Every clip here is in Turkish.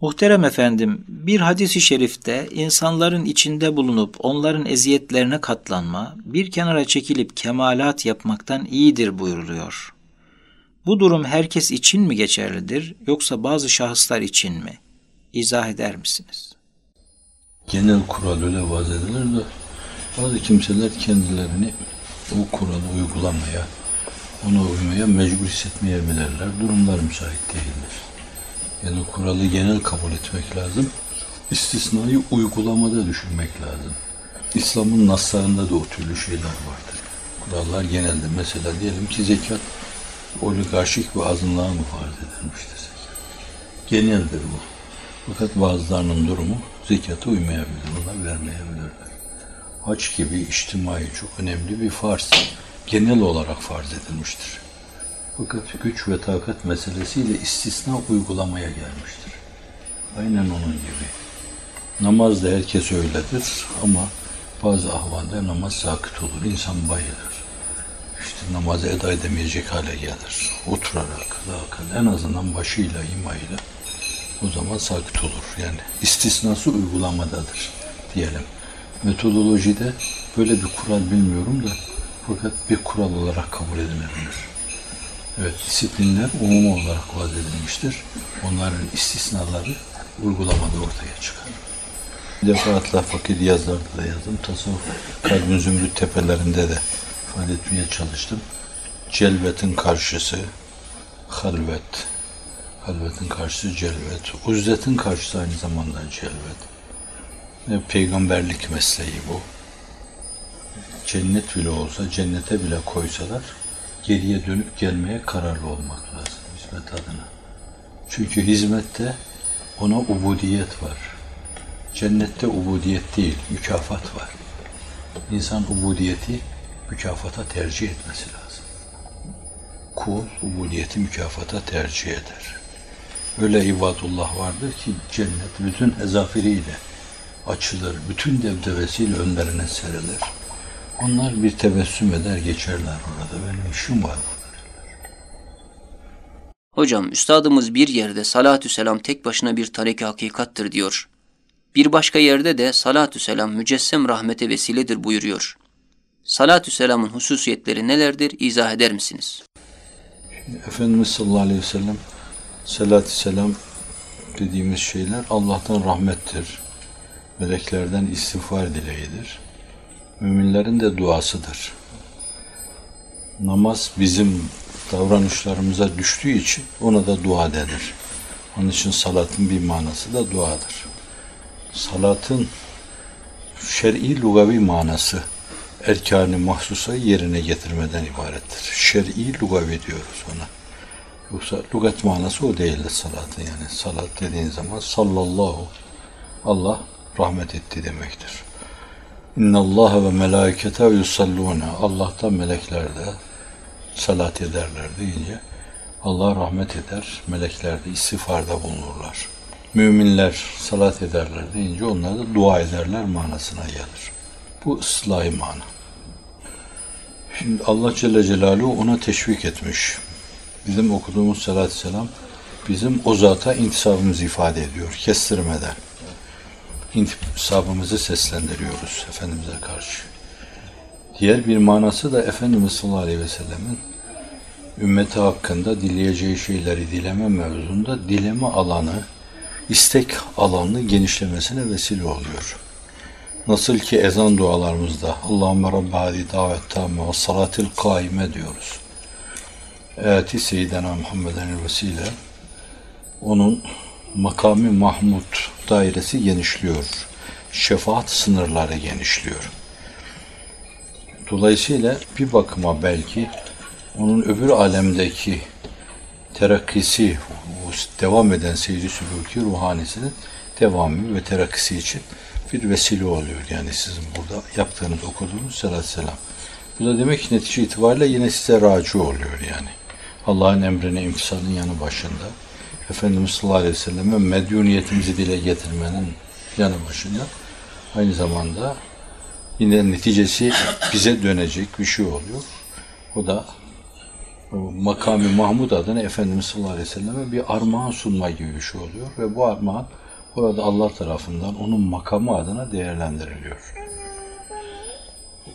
Muhterem efendim, bir hadisi şerifte insanların içinde bulunup onların eziyetlerine katlanma, bir kenara çekilip kemalat yapmaktan iyidir buyuruluyor. Bu durum herkes için mi geçerlidir yoksa bazı şahıslar için mi? İzah eder misiniz? Genel kural öyle vaz edilir de bazı kimseler kendilerini o kuralı uygulamaya, ona uymaya mecbur hissetmeyebilirler. Durumlar müsait değildir. Yani kuralı genel kabul etmek lazım. İstisnayı uygulamada düşünmek lazım. İslam'ın naslarında da o türlü şeyler vardır. Kurallar genelde mesela diyelim ki zekat oligarşik bir azınlığa mı farz edilmiştir? Geneldir bu. Fakat bazılarının durumu zekata uymayabilir, ona vermeyebilirler. Haç gibi içtimai çok önemli bir farz, genel olarak farz edilmiştir. Fakat güç ve takat meselesiyle istisna uygulamaya gelmiştir. Aynen onun gibi. Namaz da herkes öyledir ama bazı ahvalde namaz sakit olur, insan bayılır. İşte namazı eda edemeyecek hale gelir. Oturarak, zaten en azından başıyla, imayla o zaman sakit olur. Yani istisnası uygulamadadır diyelim. Metodolojide böyle bir kural bilmiyorum da fakat bir kural olarak kabul edilebilir. Evet, disiplinler umum olarak vaat edilmiştir. Onların istisnaları uygulamada ortaya çıkar. Defaatla fakir yazlarda da yazdım. Tasavvuf kalbin zümrüt tepelerinde de ifade etmeye çalıştım. Celvetin karşısı halvet. Halvetin karşısı celvet. Uzletin karşısı aynı zamanda celvet. Ve peygamberlik mesleği bu. Cennet bile olsa, cennete bile koysalar geriye dönüp gelmeye kararlı olmak lazım hizmet adına. Çünkü hizmette ona ubudiyet var. Cennette ubudiyet değil, mükafat var. İnsan ubudiyeti mükafata tercih etmesi lazım. Kul ubudiyeti mükafata tercih eder. Öyle ibadullah vardır ki cennet bütün ezafiriyle açılır, bütün devdevesiyle önlerine serilir. Onlar bir tebessüm eder geçerler orada. Benim işim var Hocam üstadımız bir yerde salatü selam tek başına bir tariki hakikattır diyor. Bir başka yerde de salatü selam mücessem rahmete vesiledir buyuruyor. Salatü selamın hususiyetleri nelerdir izah eder misiniz? Efendimiz sallallahu aleyhi ve sellem salatü selam dediğimiz şeyler Allah'tan rahmettir. Meleklerden istiğfar dileğidir. Müminlerin de duasıdır. Namaz bizim davranışlarımıza düştüğü için ona da dua denir. Onun için salatın bir manası da duadır. Salatın şer'i lugavi manası erkanı mahsusa yerine getirmeden ibarettir. Şer'i lugavi diyoruz ona. Yoksa lugat manası o değildir salatın yani. Salat dediğin zaman sallallahu Allah rahmet etti demektir. İnna Allah ve melâikete yusallûne Allah'ta melekler de salat ederler deyince Allah rahmet eder, melekler de istiğfarda bulunurlar. Müminler salat ederler deyince onlar da dua ederler manasına gelir. Bu ıslahi mana. Şimdi Allah Celle Celaluhu ona teşvik etmiş. Bizim okuduğumuz salatü selam bizim o zata intisabımızı ifade ediyor kestirmeden. İntisabımızı seslendiriyoruz Efendimiz'e karşı. Diğer bir manası da Efendimiz sallallahu aleyhi ve sellemin ümmeti hakkında dileyeceği şeyleri dileme mevzunda dileme alanı, istek alanını genişlemesine vesile oluyor. Nasıl ki ezan dualarımızda Allahümme Rabbe davet tamme ve salatil kaime diyoruz. Eti Seyyidina Muhammeden vesile onun makami Mahmud dairesi genişliyor. Şefaat sınırları genişliyor. Dolayısıyla bir bakıma belki onun öbür alemdeki terakkisi, devam eden seyri sülûki ruhanisinin devamı ve terakkisi için bir vesile oluyor. Yani sizin burada yaptığınız, okuduğunuz salat selam. Bu da demek ki netice itibariyle yine size raci oluyor yani. Allah'ın emrine imtisalın yanı başında. Efendimiz sallallahu aleyhi ve selleme medyuniyetimizi dile getirmenin yanı başında. Aynı zamanda yine neticesi bize dönecek bir şey oluyor. O da makami Mahmud adına Efendimiz sallallahu aleyhi ve selleme bir armağan sunma gibi bir şey oluyor. Ve bu armağan burada Allah tarafından onun makamı adına değerlendiriliyor.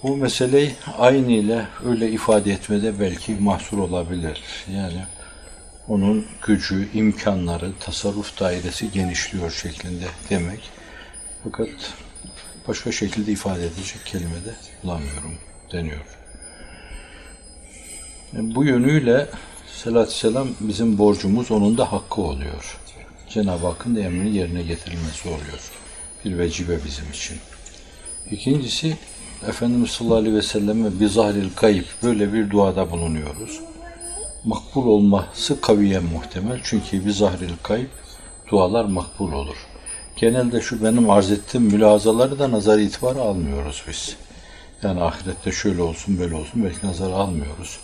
Bu meseleyi aynı ile öyle ifade etmede belki mahsur olabilir. Yani onun gücü, imkanları, tasarruf dairesi genişliyor şeklinde demek. Fakat başka şekilde ifade edecek kelime de bulamıyorum deniyor. Bu yönüyle salatü selam bizim borcumuz, onun da hakkı oluyor. Cenab-ı Hakk'ın da emrini yerine getirilmesi oluyor. Bir vecibe bizim için. İkincisi, Efendimiz sallallahu aleyhi ve selleme bizahril kayıp böyle bir duada bulunuyoruz. Makbul olması kaviyen muhtemel. Çünkü bizahril kayıp dualar makbul olur. Genelde şu benim arz ettiğim mülazaları da nazar itibarı almıyoruz biz. Yani ahirette şöyle olsun böyle olsun belki nazar almıyoruz.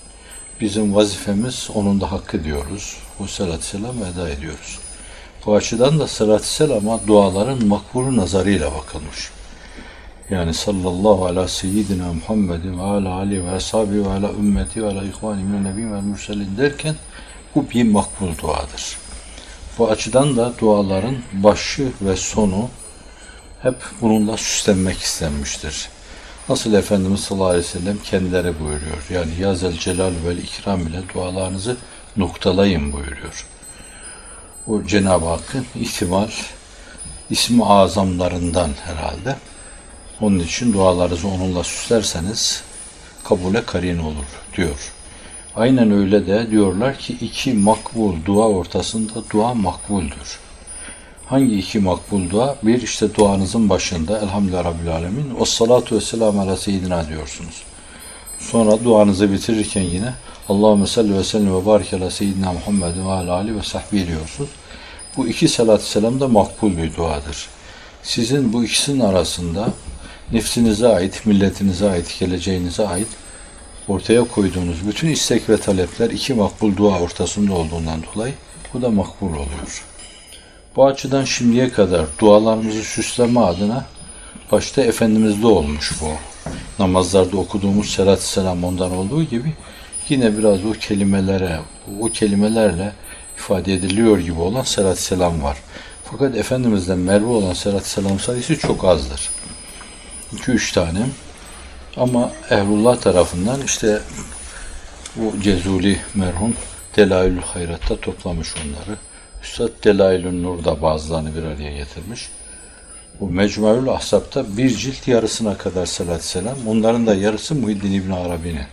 Bizim vazifemiz onun da hakkı diyoruz. O salatü selam eda ediyoruz. Bu açıdan da salatü selama duaların makbulu nazarıyla bakılmış. Yani sallallahu ala seyyidina Muhammedin ve ala ali ve ashabi ve ala ümmeti ve ala ihvani min nebi ve mürselin derken bu bir makbul duadır. Bu açıdan da duaların başı ve sonu hep bununla süslenmek istenmiştir. Nasıl Efendimiz sallallahu aleyhi ve sellem kendileri buyuruyor. Yani Yazel Celal ve İkram ile dualarınızı noktalayın buyuruyor. Bu Cenab-ı Hakk'ın ihtimal ismi azamlarından herhalde. Onun için dualarınızı onunla süslerseniz kabule karin olur diyor. Aynen öyle de diyorlar ki iki makbul dua ortasında dua makbuldür. Hangi iki makbul dua? Bir işte duanızın başında Elhamdülillah Rabbil Alemin o salatu ve selamu ala seyyidina diyorsunuz. Sonra duanızı bitirirken yine Allahümme salli ve sellem ve barik ala seyyidina Muhammed ve ala ali ve sahbihi diyorsunuz. Bu iki salatü selam da makbul bir duadır. Sizin bu ikisinin arasında nefsinize ait, milletinize ait, geleceğinize ait ortaya koyduğunuz bütün istek ve talepler iki makbul dua ortasında olduğundan dolayı bu da makbul oluyor. Bu açıdan şimdiye kadar dualarımızı süsleme adına başta Efendimiz'de olmuş bu. Namazlarda okuduğumuz selat selam ondan olduğu gibi yine biraz o kelimelere, o kelimelerle ifade ediliyor gibi olan selat selam var. Fakat Efendimiz'den merve olan selat selam sayısı çok azdır. 2-3 tane. Ama Ehlullah tarafından işte bu Cezuli merhum Delailül Hayrat'ta toplamış onları. Üstad Delailün Nur'da bazılarını bir araya getirmiş. Bu Mecmuaül Ahsap'ta bir cilt yarısına kadar salat selam. Onların da yarısı Muhiddin İbn Arabi'nin.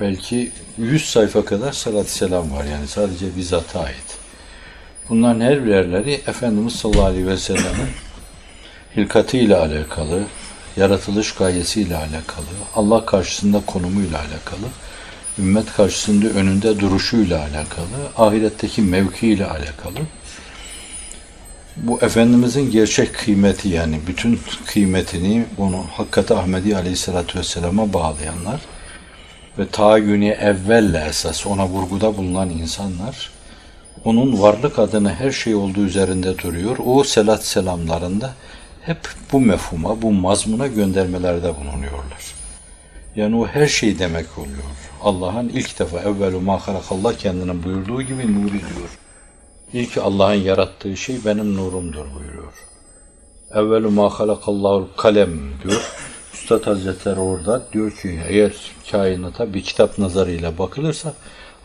Belki 100 sayfa kadar salat selam var yani sadece bizzata ait. Bunların her birerleri Efendimiz sallallahu aleyhi ve sellem'in hilkatıyla alakalı, yaratılış gayesiyle alakalı, Allah karşısında konumuyla alakalı, ümmet karşısında önünde duruşuyla alakalı, ahiretteki mevkiiyle alakalı. Bu Efendimizin gerçek kıymeti yani bütün kıymetini bunu Hakkat Ahmedi Aleyhisselatü Vesselam'a bağlayanlar ve tayyuni evvelle esas ona vurguda bulunan insanlar onun varlık adına her şey olduğu üzerinde duruyor. O selat selamlarında hep bu mefhuma, bu mazmuna göndermelerde bulunuyorlar. Yani o her şey demek oluyor. Allah'ın ilk defa evvelu ma Allah kendinin buyurduğu gibi nuri diyor. İlk Allah'ın yarattığı şey benim nurumdur buyuruyor. Evvelu ma halakallahu kalem diyor. Üstad Hazretleri orada diyor ki eğer kainata bir kitap nazarıyla bakılırsa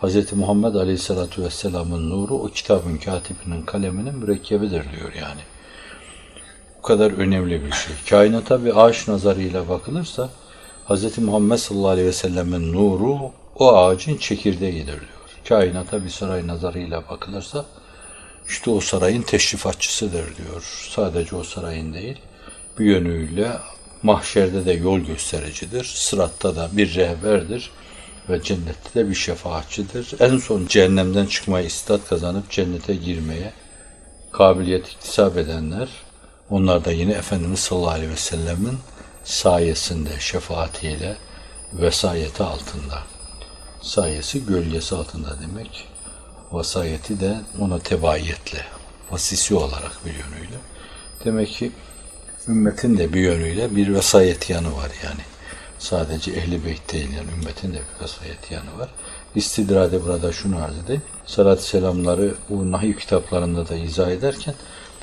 Hz. Muhammed Aleyhisselatü Vesselam'ın nuru o kitabın katibinin kaleminin mürekkebidir diyor yani. Bu kadar önemli bir şey. Kainata bir ağaç nazarıyla bakılırsa Hz. Muhammed sallallahu aleyhi ve sellemin nuru o ağacın çekirdeğidir diyor. Kainata bir saray nazarıyla bakılırsa işte o sarayın teşrifatçısıdır diyor. Sadece o sarayın değil, bir yönüyle mahşerde de yol göstericidir. Sıratta da bir rehberdir ve cennette de bir şefaatçidir. En son cehennemden çıkmaya istat kazanıp cennete girmeye kabiliyet iktisap edenler onlar da yine Efendimiz sallallahu aleyhi ve sellemin sayesinde, şefaatiyle, vesayeti altında. Sayesi gölgesi altında demek. Vasayeti de ona tebayiyetle, vasisi olarak bir yönüyle. Demek ki ümmetin de bir yönüyle bir vesayet yanı var yani. Sadece ehli beyt değil yani ümmetin de bir kasayet yanı var. İstidrade burada şunu arz edeyim. Salat selamları bu nahiy kitaplarında da izah ederken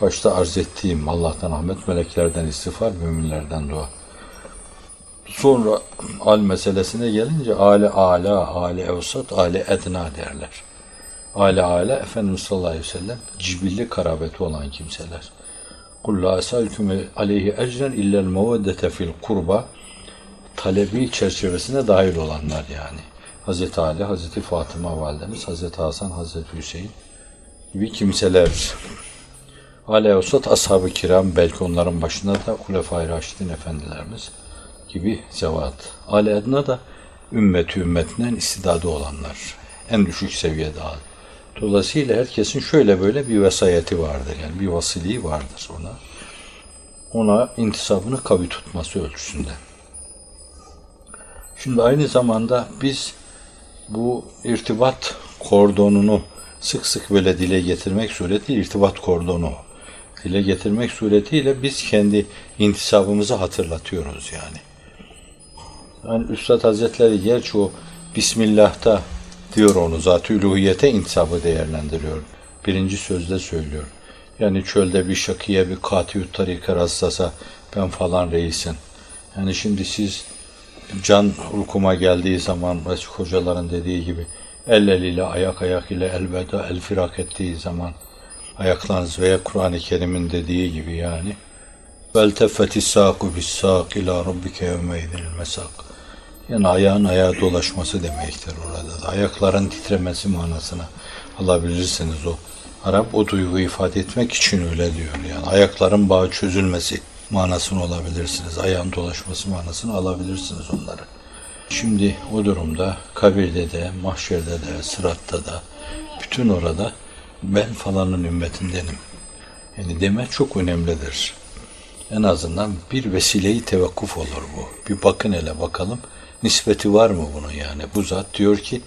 başta arz ettiğim Allah'tan rahmet, meleklerden istiğfar, müminlerden dua. Sonra al meselesine gelince ale ala, ale evsat, ale edna derler. Ale ale Efendimiz sallallahu aleyhi ve sellem cibilli karabeti olan kimseler. Kul la esalküm aleyhi ecren illel meveddete fil kurba talebi çerçevesine dahil olanlar yani. Hazreti Ali, Hazreti Fatıma validemiz, Hazreti Hasan, Hazreti Hüseyin gibi kimseler. Ale Usat ashab-ı kiram belki onların başında da Hulefai Raşidin efendilerimiz gibi zevat. Ale adına da ümmeti ümmetinden istidadı olanlar. En düşük seviyede al. Dolayısıyla herkesin şöyle böyle bir vesayeti vardır. Yani bir vasiliği vardır ona. Ona intisabını kavi tutması ölçüsünde. Şimdi aynı zamanda biz bu irtibat kordonunu sık sık böyle dile getirmek suretiyle irtibat kordonu dile getirmek suretiyle biz kendi intisabımızı hatırlatıyoruz yani. Yani Üstad Hazretleri gerçi o Bismillah'ta diyor onu zat-ı üluhiyete intisabı değerlendiriyor. Birinci sözde söylüyor. Yani çölde bir şakiye bir katiyut tarika rastlasa ben falan reisin. Yani şimdi siz can ulkuma geldiği zaman eski hocaların dediği gibi el el ile ayak ayak ile elveda el firak ettiği zaman ayaklarınız veya Kur'an-ı Kerim'in dediği gibi yani sâku bis sâk ila rabbike yevmeydinil mesak yani ayağın ayağa dolaşması demektir orada da. Ayakların titremesi manasına alabilirsiniz o. Arap o duyguyu ifade etmek için öyle diyor. Yani ayakların bağı çözülmesi manasını alabilirsiniz. Ayağın dolaşması manasını alabilirsiniz onları. Şimdi o durumda kabirde de, mahşerde de, sıratta da, bütün orada ben falanın ümmetindenim. Yani demek çok önemlidir. En azından bir vesileyi tevakkuf olur bu. Bir bakın hele bakalım nispeti var mı bunun yani? Bu zat diyor ki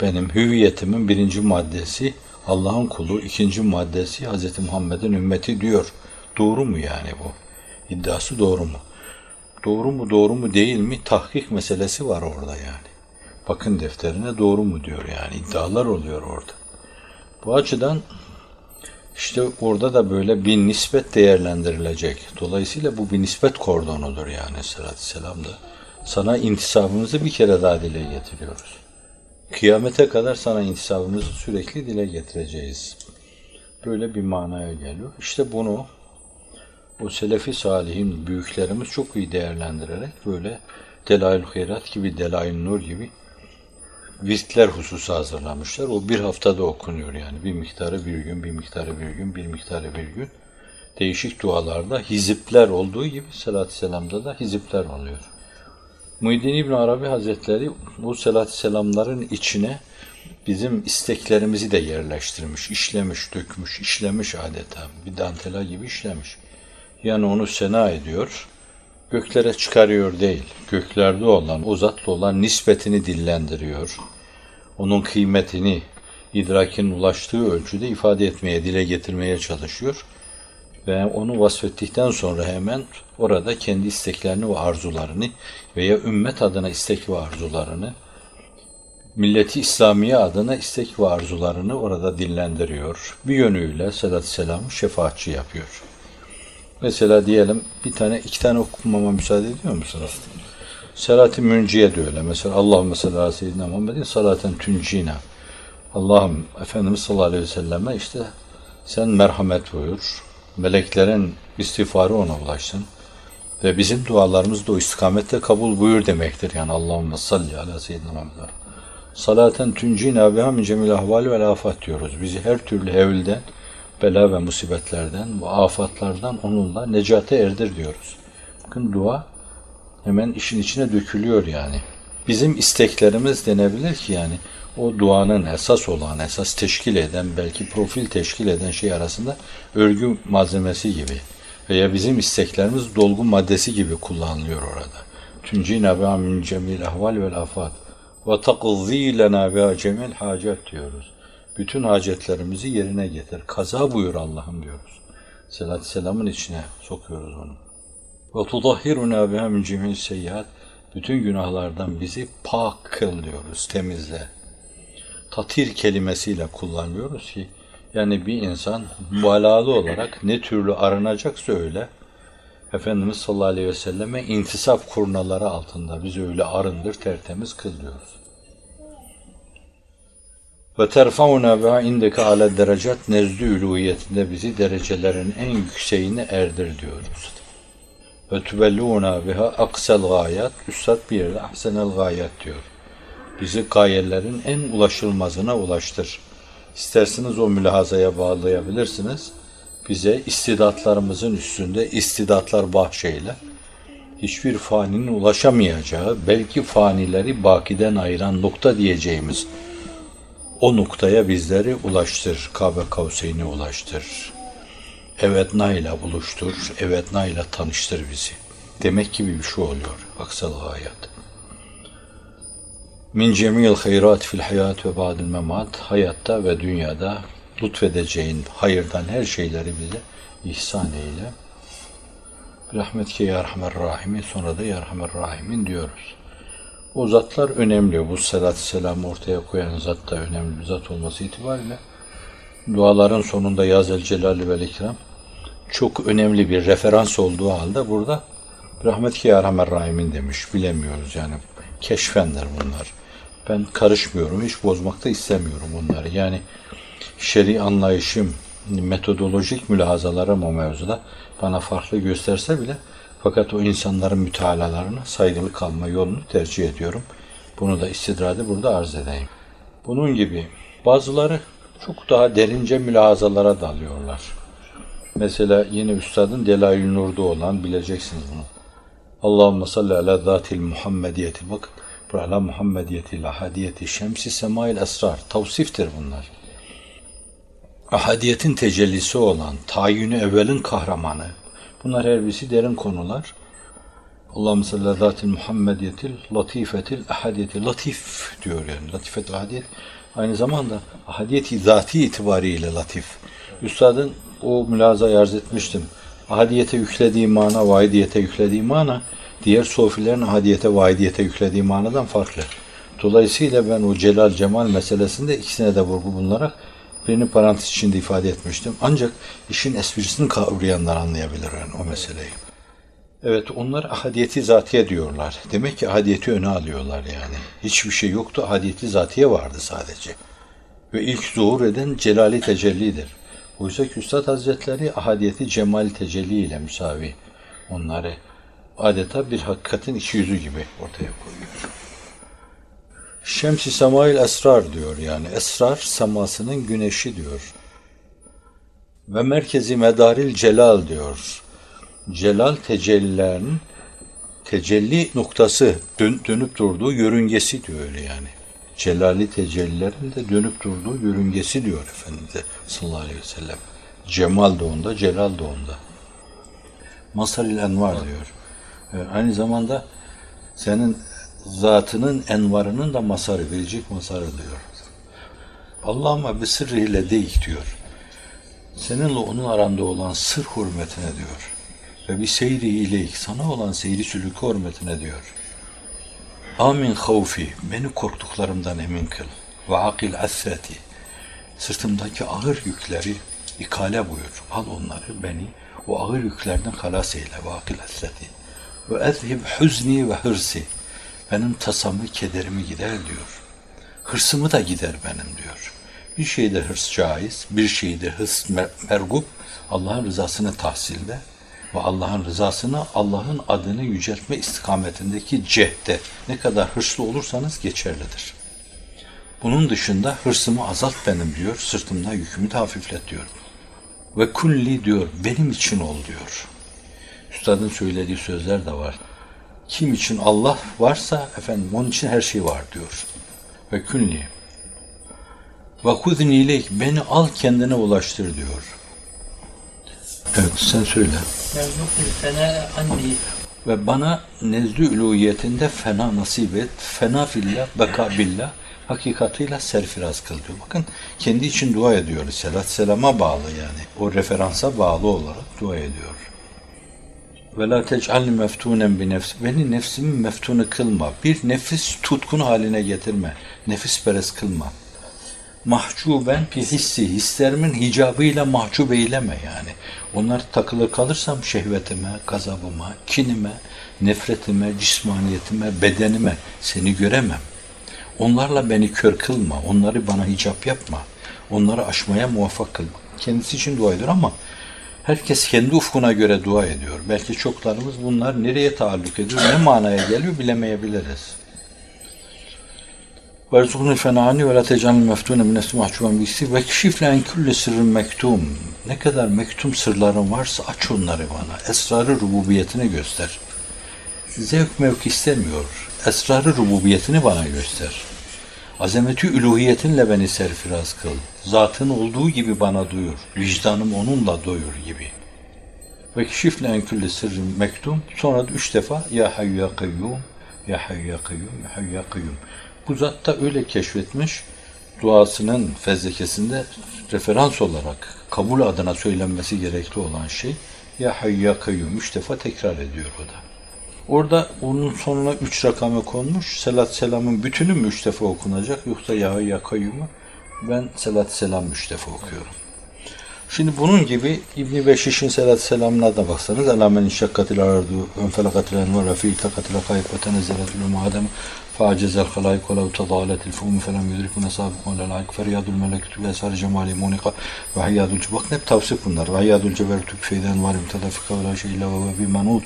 benim hüviyetimin birinci maddesi Allah'ın kulu, ikinci maddesi Hz. Muhammed'in ümmeti diyor. Doğru mu yani bu? İddiası doğru mu? Doğru mu doğru mu değil mi? Tahkik meselesi var orada yani. Bakın defterine doğru mu diyor yani. iddialar oluyor orada. Bu açıdan işte orada da böyle bir nispet değerlendirilecek. Dolayısıyla bu bir nispet kordonudur yani Sırat-ı Selam'da. Sana intisabımızı bir kere daha dile getiriyoruz. Kıyamete kadar sana intisabımızı sürekli dile getireceğiz. Böyle bir manaya geliyor. İşte bunu o Selefi Salihin büyüklerimiz çok iyi değerlendirerek böyle Delail Hayrat gibi, Delail Nur gibi virtler hususu hazırlamışlar. O bir haftada okunuyor yani. Bir miktarı bir gün, bir miktarı bir gün, bir miktarı bir gün. Değişik dualarda hizipler olduğu gibi salat selamda da hizipler oluyor. Muhyiddin İbn Arabi Hazretleri bu salat selamların içine bizim isteklerimizi de yerleştirmiş, işlemiş, dökmüş, işlemiş adeta. Bir dantela gibi işlemiş. Yani onu sena ediyor, göklere çıkarıyor değil. Göklerde olan, o zatla olan nispetini dillendiriyor. Onun kıymetini, idrakin ulaştığı ölçüde ifade etmeye, dile getirmeye çalışıyor. Ve onu vasfettikten sonra hemen orada kendi isteklerini ve arzularını veya ümmet adına istek ve arzularını, milleti İslamiye adına istek ve arzularını orada dillendiriyor. Bir yönüyle salat selamı şefaatçi yapıyor. Mesela diyelim bir tane, iki tane okumama müsaade ediyor musunuz? Salat-ı münciye de öyle. Mesela Allahümme aleyhi ve sellem Muhammedin salaten tüncina. Allah'ım Efendimiz sallallahu aleyhi ve selleme işte sen merhamet buyur. Meleklerin istiğfarı ona ulaşsın. Ve bizim dualarımız da o istikamette kabul buyur demektir. Yani Allahümme salli ala seyyidina Muhammed. Salaten tüncina biha min cemil ahvali vel afat diyoruz. Bizi her türlü hevlden, bela ve musibetlerden, bu afatlardan onunla necate erdir diyoruz. Bakın dua hemen işin içine dökülüyor yani. Bizim isteklerimiz denebilir ki yani o duanın esas olan, esas teşkil eden, belki profil teşkil eden şey arasında örgü malzemesi gibi veya bizim isteklerimiz dolgu maddesi gibi kullanılıyor orada. Tüncina bi min cemil ahval vel afat ve takzî lena bi cemil hacet diyoruz. Bütün hacetlerimizi yerine getir. Kaza buyur Allah'ım diyoruz. Selat selamın içine sokuyoruz onu. Ve tudahhiruna biha min cemil seyyiat Bütün günahlardan bizi pak kıl diyoruz, temizle. Tatir kelimesiyle kullanıyoruz ki yani bir insan mübalağalı olarak ne türlü arınacaksa öyle Efendimiz sallallahu aleyhi ve selleme intisap kurnaları altında bizi öyle arındır, tertemiz kıl diyoruz. Ve terfauna biha indeke ala derecat nezdü uluhiyetinde bizi derecelerin en yükseğine erdir diyoruz. Ve tübellûna biha aksel gayat, üstad bir yerde ahsenel gayat diyor. Bizi gayelerin en ulaşılmazına ulaştır. İsterseniz o mülahazaya bağlayabilirsiniz. Bize istidatlarımızın üstünde istidatlar bahşeyle, hiçbir faninin ulaşamayacağı, belki fanileri bakiden ayıran nokta diyeceğimiz o noktaya bizleri ulaştır. Kabe Kavseyn'e ulaştır. Evet ile buluştur. Evet ile tanıştır bizi. Demek gibi bir şey oluyor. Aksal hayat. Min cemiyel hayrat fil hayat ve ba'dil memat. Hayatta ve dünyada lütfedeceğin hayırdan her şeyleri bize ihsan eyle. Rahmetke ya Rahmer Rahim'in sonra da ya Rahmer Rahim'in diyoruz. O zatlar önemli. Bu salat selamı ortaya koyan zat da önemli bir zat olması itibariyle duaların sonunda Yazel Celali ve İkram çok önemli bir referans olduğu halde burada rahmetki ya Rahmer Rahim'in demiş. Bilemiyoruz yani. Keşfenler bunlar. Ben karışmıyorum. Hiç bozmak da istemiyorum bunları. Yani şer'i anlayışım, metodolojik mülahazalarım o mevzuda bana farklı gösterse bile fakat o insanların mütealalarına saygılı kalma yolunu tercih ediyorum. Bunu da istidradi burada arz edeyim. Bunun gibi bazıları çok daha derince mülahazalara dalıyorlar. Mesela yine Üstad'ın Delail-i Nur'da olan bileceksiniz bunu. Allahümme salli ala zatil Muhammediyeti. Bakın ala Muhammediyeti lahadiyeti şemsi semail esrar. Tavsiftir bunlar. Ahadiyetin tecellisi olan, tayyünü evvelin kahramanı, Bunlar her birisi derin konular. Allahümme salli zatil Muhammediyetil latifetil ahadiyetil latif diyor yani. Latifet ahadiyet. Aynı zamanda ahadiyeti zati itibariyle latif. Üstadın o mülazayı arz etmiştim. Ahadiyete yüklediği mana, vaidiyete yüklediği mana, diğer sofilerin ahadiyete, vaidiyete yüklediği manadan farklı. Dolayısıyla ben o celal cemal meselesinde ikisine de vurgu bulunarak birini parantez içinde ifade etmiştim. Ancak işin esprisini kavrayanlar anlayabilir yani o meseleyi. Evet onlar ahadiyeti zatiye diyorlar. Demek ki ahadiyeti öne alıyorlar yani. Hiçbir şey yoktu. Ahadiyeti zatiye vardı sadece. Ve ilk zuhur eden celali tecellidir. Oysa ki Üstad Hazretleri ahadiyeti cemali tecelli ile müsavi. Onları adeta bir hakikatin iki yüzü gibi ortaya koyuyor. Şemsi semail esrar diyor yani. Esrar semasının güneşi diyor. Ve merkezi medaril celal diyor. Celal tecellilerin tecelli noktası dön, dönüp durduğu yörüngesi diyor öyle yani. Celali tecellilerin de dönüp durduğu yörüngesi diyor Efendimiz sallallahu aleyhi ve sellem. Cemal de onda, celal de onda. Masalil envar diyor. Yani aynı zamanda senin zatının envarının da masarı, verecek masarı diyor. Allah'ıma bir sırrı ile deyik diyor. Seninle onun aranda olan sır hürmetine diyor. Ve bir seyri ileyk, sana olan seyri sülük hürmetine diyor. Amin havfi, beni korktuklarımdan emin kıl. Ve akil asseti, sırtımdaki ağır yükleri ikale buyur. Al onları, beni o ağır yüklerden halas eyle. Ve akil asseti. Ve ezhib huzni ve hırsi, benim tasamı, kederimi gider diyor. Hırsımı da gider benim diyor. Bir şeyde hırs caiz, bir şeyde hırs mer mergup, Allah'ın rızasını tahsilde ve Allah'ın rızasını, Allah'ın adını yüceltme istikametindeki cehde ne kadar hırslı olursanız geçerlidir. Bunun dışında hırsımı azalt benim diyor, sırtımda yükümü de hafiflet diyor. Ve kulli diyor, benim için ol diyor. Üstadın söylediği sözler de var. Kim için Allah varsa efendim onun için her şey var diyor. Ve külli. Ve ileyk beni al kendine ulaştır diyor. Evet sen söyle. fena anni. Ve bana nezdü uluhiyetinde fena nasip et. Fena fillah, beka billah. Hakikatıyla serfiraz kıl diyor. Bakın kendi için dua ediyor. Selat selama bağlı yani. O referansa bağlı olarak dua ediyor. Ve la tec'alni meftunen bi nefsi. Beni nefsimi meftunu kılma. Bir nefis tutkun haline getirme. Nefis perest kılma. Mahcuben bir hissi, hislerimin hicabıyla mahcub eyleme yani. Onlar takılır kalırsam şehvetime, gazabıma, kinime, nefretime, cismaniyetime, bedenime seni göremem. Onlarla beni kör kılma, onları bana hicap yapma. Onları aşmaya muvaffak kıl. Kendisi için dua ediyor ama herkes kendi ufkuna göre dua ediyor. Belki çoklarımız bunlar nereye taalluk ediyor, ne manaya geliyor bilemeyebiliriz. وَرْزُقْنِ فَنَعَنِي وَلَا تَجْعَلْنِ مَفْتُونَ مِنَ السُّ مَحْجُوبًا بِكْسِ وَكْشِفْ لَنْ كُلِّ سِرٍ مَكْتُومٍ Ne kadar mektum sırların varsa aç onları bana. Esrarı rububiyetini göster. Zevk mevk istemiyor. Esrarı rububiyetini bana göster. Azameti üluhiyetinle beni serfiraz kıl. Zatın olduğu gibi bana duyur. Vicdanım onunla doyur gibi. Ve kişifle en külli sırrın mektum. Sonra üç defa Ya hayyu ya kayyum, Ya hayyu ya kayyum, Ya hayyu ya kayyum. Bu zat da öyle keşfetmiş. Duasının fezlekesinde referans olarak kabul adına söylenmesi gerekli olan şey Ya hayyu ya kayyum. Üç defa tekrar ediyor o da. Orada onun sonuna üç rakamı konmuş. Selat selamın bütünü mü üç defa okunacak yoksa ya ya kayyumu? Ben selat selam üç defa okuyorum. Şimdi bunun gibi İbn-i Beşiş'in selat selamına da baksanız Elamen şakkatil ardu ön felakatil envar fi iltakatil kayıp ve فعجز الخلائق ولو تضالت الفم فلم يدركنا سابق ولا لايق فرياض الملكة بأسار جمال مونقة وحياد الجبر bak hep tavsif bunlar وحياد الجبر تكفيدان var متدفقة ولا شيء إلا وهو بمنوط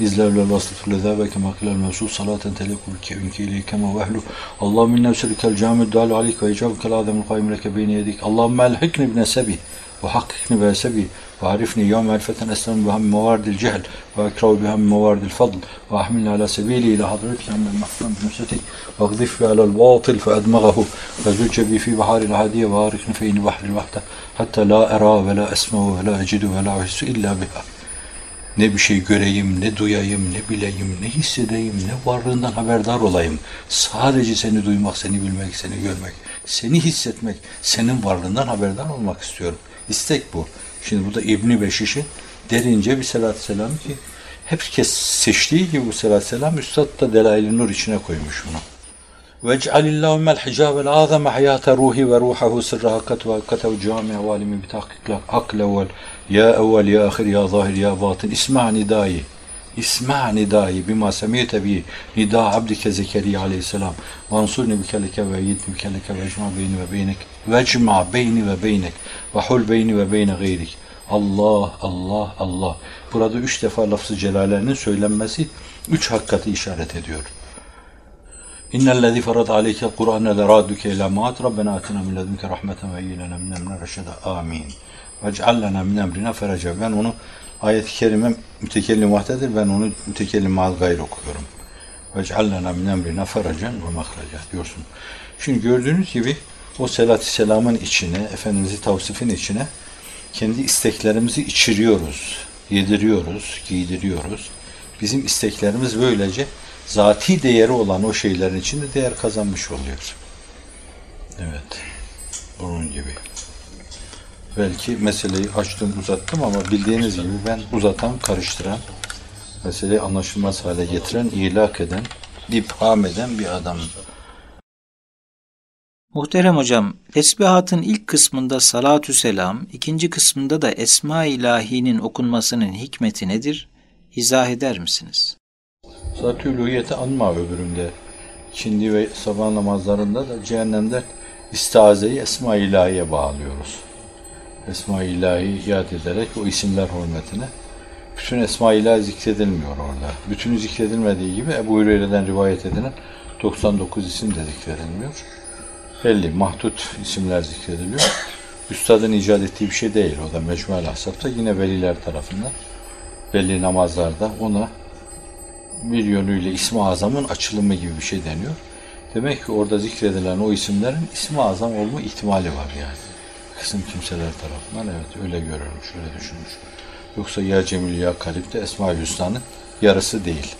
إذ الوصل لذا كما قال الموصول صلاة تليق بالكونك إليه كما وهله اللهم إنا نسألك الجامع الدال عليك وإجابك العظم القائم لك بين يديك اللهم ألحقني بنسبه وحققني بنسبه وعرفني يوم معرفة أسلم بها من موارد الجهل وأكره بها من موارد الفضل وأحملني على سبيلي إلى حضرتك عند المحكم بنفسك واقذف بي على الباطل فأدمغه وزج بي في بحار العادية وأغرقني في بحر الوحدة حتى لا أرى ولا أسمع ولا أجد ولا أحس إلا بها ne bir şey göreyim, ne duyayım, ne bileyim, ne hissedeyim, ne varlığından haberdar olayım. Sadece seni duymak, seni bilmek, seni görmek, seni hissetmek, senin varlığından haberdar olmak istiyorum. İstek bu. Şimdi bu da İbni Beşiş'in derince bir selat selam ki herkes seçtiği gibi bu selat selam Üstad da Delail-i Nur içine koymuş bunu. وَاجْعَلِ اللّٰهُمَّ الْحِجَابَ الْعَظَمَ حَيَاةَ رُوحِ وَرُوحَهُ سِرَّ حَقَّةُ وَحَقَّةَ وَجَامِعَ وَالِمِ بِتَحْقِقِ حَقِّ الْأَوَّلِ يا أول يا آخر يا ظاهر يا باطن اسمع ندائي اسمع ندائي بما سمعت به نداء عبدك زكريا عليه السلام وانصرني بكلك وأيدني بكلك واجمع بيني وبينك واجمع بيني وبينك وحل بيني وبين غيرك Allah, Allah, Allah. Burada üç defa lafzı celalerinin söylenmesi üç hakikati işaret ediyor. İnnellezî ferad aleyke Kur'ane lerâdüke ilâ maat Rabbena atina min ledünke rahmeten ve eyyilena min emrine reşeda. Amin. Vec'allena min emrina feraca. Ben onu ayet-i kerime mütekellim vahdedir. Ben onu mütekellim maal gayr okuyorum. Vec'allena min emrina feracen ve mahraca diyorsun. Şimdi gördüğünüz gibi o selat-i selamın içine, Efendimiz'i tavsifin içine kendi isteklerimizi içiriyoruz, yediriyoruz, giydiriyoruz. Bizim isteklerimiz böylece zati değeri olan o şeylerin içinde değer kazanmış oluyor. Evet. Bunun gibi. Belki meseleyi açtım uzattım ama bildiğiniz gibi ben uzatan, karıştıran, meseleyi anlaşılmaz hale getiren, ilak eden, ipham eden bir adamım. Muhterem hocam, tesbihatın ilk kısmında salatü selam, ikinci kısmında da Esma-i İlahi'nin okunmasının hikmeti nedir? İzah eder misiniz? Zat-ı uluhiyeti anma öbüründe. Çindi ve sabah namazlarında da cehennemde istiazeyi Esma-i İlahi'ye bağlıyoruz. Esma-i İlahi yad ederek o isimler hürmetine bütün Esma-i İlahi zikredilmiyor orada. Bütünü zikredilmediği gibi Ebu Hureyre'den rivayet edilen 99 isim de zikredilmiyor. Belli, mahdut isimler zikrediliyor. Üstadın icat ettiği bir şey değil. O da Mecmuel Ahsap'ta yine veliler tarafından belli namazlarda ona bir yönüyle İsmi Azam'ın açılımı gibi bir şey deniyor. Demek ki orada zikredilen o isimlerin İsmi Azam olma ihtimali var yani. Kısım kimseler tarafından evet öyle görülmüş, öyle düşünmüş. Yoksa ya Cemil ya Kalip de Esma-ül Hüsna'nın yarısı değil.